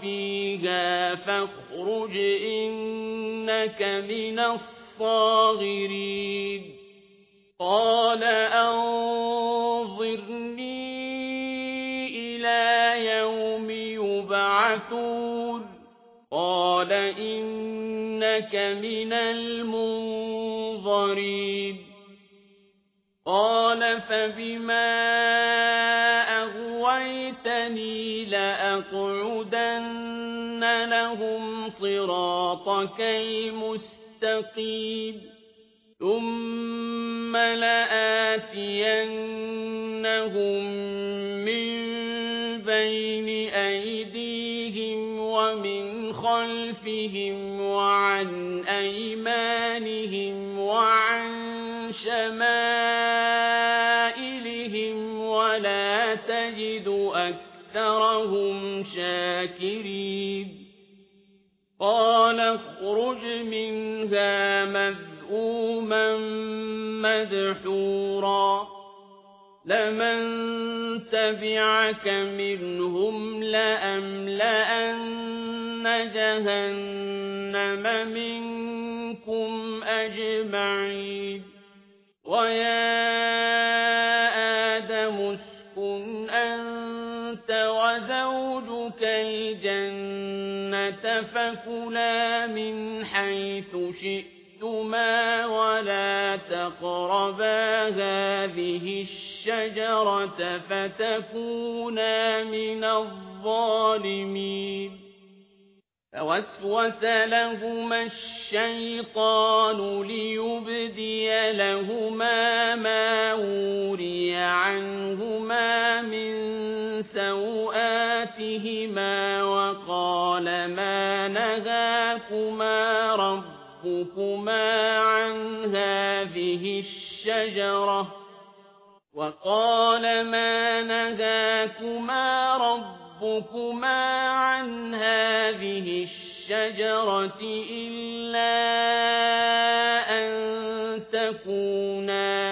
فيها فاخرج إنك من الصاغرين قال أنظرني إلى يوم يبعثون قال إنك من المنظرين قال فبما لأقعدن لهم صراطك المستقيم ثم لآتينهم من بين أيديهم ومن خلفهم وعن أيمانهم وعن شمائلهم أكثرهم شاكرين قال اخرج منها مذءوما مدحورا لمن تبعك منهم لأملأن جهنم منكم أجمعين ويا وزوجك الجنة فكلا من حيث شئتما ولا تقربا هذه الشجرة فتكونا من الظالمين. فوسوس لهما الشيطان ليبدي لهما سوآتهما وقال ما نهاكما ربكما عن هذه الشجرة وقال ما نهاكما ربكما عن هذه الشجرة إلا أن تكونا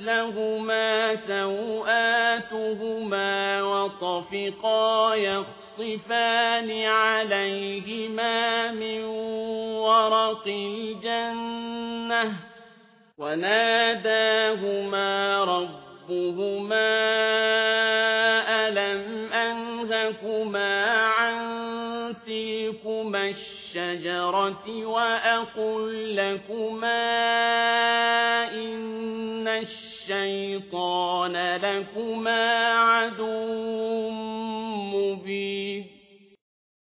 لهما سوآتهما وطفقا يخصفان عليهما من ورق الجنة وناداهما ربهما ألم أنهكما عن تلكما الشجرة وأقل لكما إن الشيطان لكما عدو مبين